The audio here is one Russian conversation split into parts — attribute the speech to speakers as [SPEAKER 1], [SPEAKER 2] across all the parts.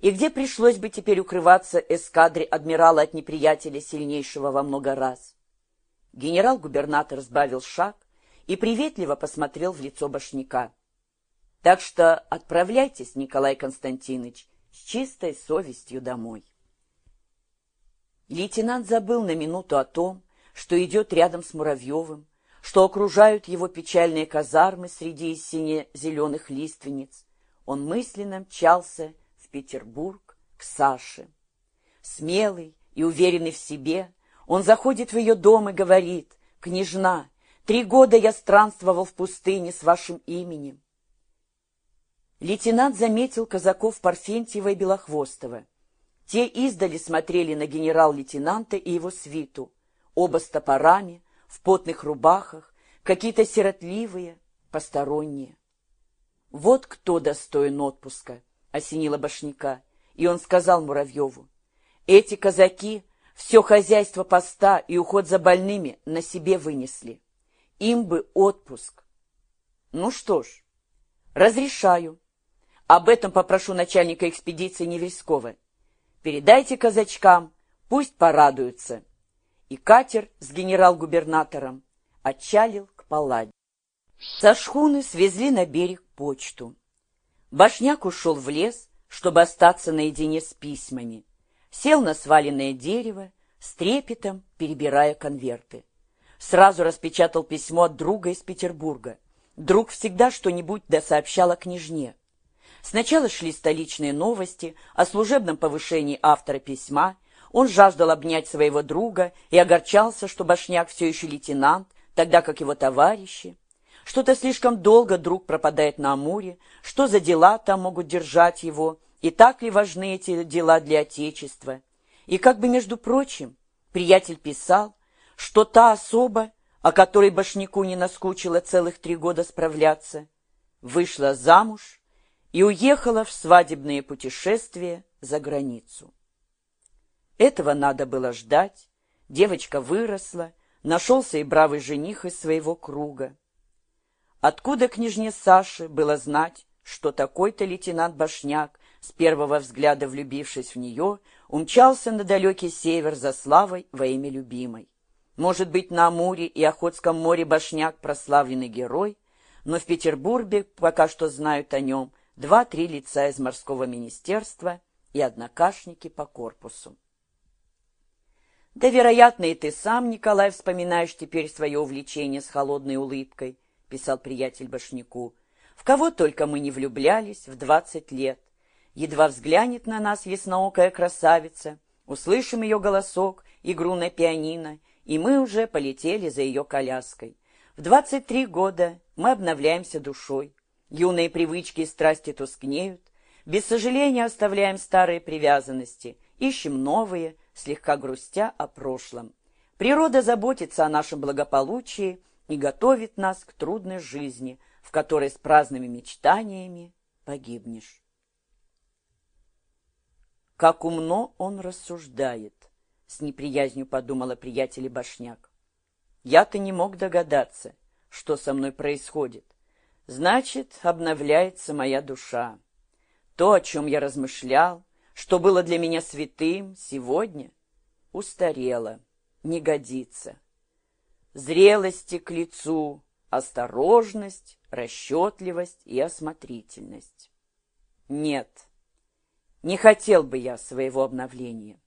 [SPEAKER 1] и где пришлось бы теперь укрываться эскадре адмирала от неприятеля, сильнейшего во много раз. Генерал-губернатор сбавил шаг и приветливо посмотрел в лицо башняка. Так что отправляйтесь, Николай Константинович, с чистой совестью домой. Лейтенант забыл на минуту о том, что идет рядом с Муравьевым, что окружают его печальные казармы среди сине-зеленых лиственниц. Он мысленно мчался Петербург к Саше. Смелый и уверенный в себе, он заходит в ее дом и говорит, «Княжна, три года я странствовал в пустыне с вашим именем. Лейтенант заметил казаков Парфентьева и Белохвостова. Те издали смотрели на генерал-лейтенанта и его свиту, оба с топорами, в потных рубахах, какие-то сиротливые, посторонние. «Вот кто достоин отпуска», — осенила башняка, и он сказал Муравьеву, «Эти казаки все хозяйство поста и уход за больными на себе вынесли. Им бы отпуск». «Ну что ж, разрешаю», об этом попрошу начальника экспедиции Невельского. Передайте казачкам, пусть порадуются. И катер с генерал-губернатором отчалил к Палладе. Со шхуны свезли на берег почту. Башняк ушел в лес, чтобы остаться наедине с письмами. Сел на сваленное дерево, с трепетом перебирая конверты. Сразу распечатал письмо от друга из Петербурга. Друг всегда что-нибудь досообщал о княжне. Сначала шли столичные новости о служебном повышении автора письма. Он жаждал обнять своего друга и огорчался, что Башняк все еще лейтенант, тогда как его товарищи. Что-то слишком долго друг пропадает на Амуре, что за дела там могут держать его, и так ли важны эти дела для Отечества. И как бы, между прочим, приятель писал, что та особа, о которой Башняку не наскучило целых три года справляться, вышла замуж и уехала в свадебное путешествие за границу. Этого надо было ждать. Девочка выросла, нашелся и бравый жених из своего круга. Откуда княжне Саше было знать, что такой-то лейтенант Башняк, с первого взгляда влюбившись в нее, умчался на далекий север за славой во имя любимой? Может быть, на Амуре и Охотском море Башняк прославленный герой, но в Петербурге пока что знают о нем два-три лица из морского министерства и однокашники по корпусу. Да, вероятно, и ты сам, Николай, вспоминаешь теперь свое увлечение с холодной улыбкой, писал приятель Башняку. В кого только мы не влюблялись в двадцать лет. Едва взглянет на нас ясноокая красавица, услышим ее голосок, игру на пианино, и мы уже полетели за ее коляской. В двадцать три года мы обновляемся душой, Юные привычки и страсти тускнеют, без сожаления оставляем старые привязанности, ищем новые, слегка грустя о прошлом. Природа заботится о нашем благополучии и готовит нас к трудной жизни, в которой с праздными мечтаниями погибнешь. Как умно он рассуждает, с неприязнью подумала приятель Башняк. Я-то не мог догадаться, что со мной происходит. Значит, обновляется моя душа. То, о чем я размышлял, что было для меня святым, сегодня устарело, не годится. Зрелости к лицу, осторожность, расчетливость и осмотрительность. Нет, не хотел бы я своего обновления.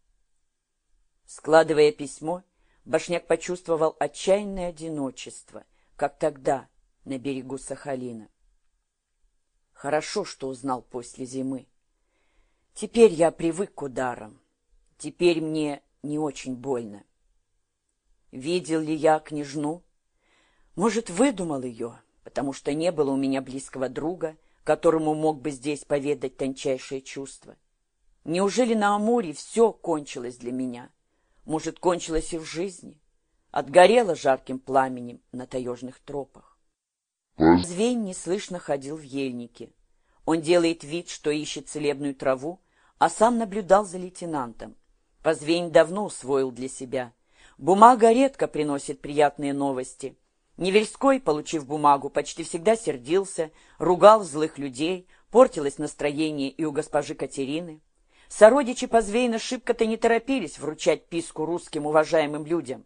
[SPEAKER 1] Складывая письмо, Башняк почувствовал отчаянное одиночество, как тогда, на берегу Сахалина. Хорошо, что узнал после зимы. Теперь я привык к ударам. Теперь мне не очень больно. Видел ли я княжну? Может, выдумал ее, потому что не было у меня близкого друга, которому мог бы здесь поведать тончайшее чувство. Неужели на Амуре все кончилось для меня? Может, кончилось и в жизни? Отгорело жарким пламенем на таежных тропах. Звень неслышно ходил в ельнике. Он делает вид, что ищет целебную траву, а сам наблюдал за лейтенантом. Позвень давно усвоил для себя. Бумага редко приносит приятные новости. Невельской, получив бумагу, почти всегда сердился, ругал злых людей, портилось настроение и у госпожи Катерины. Сородичи Позвейна шибко-то не торопились вручать писку русским уважаемым людям.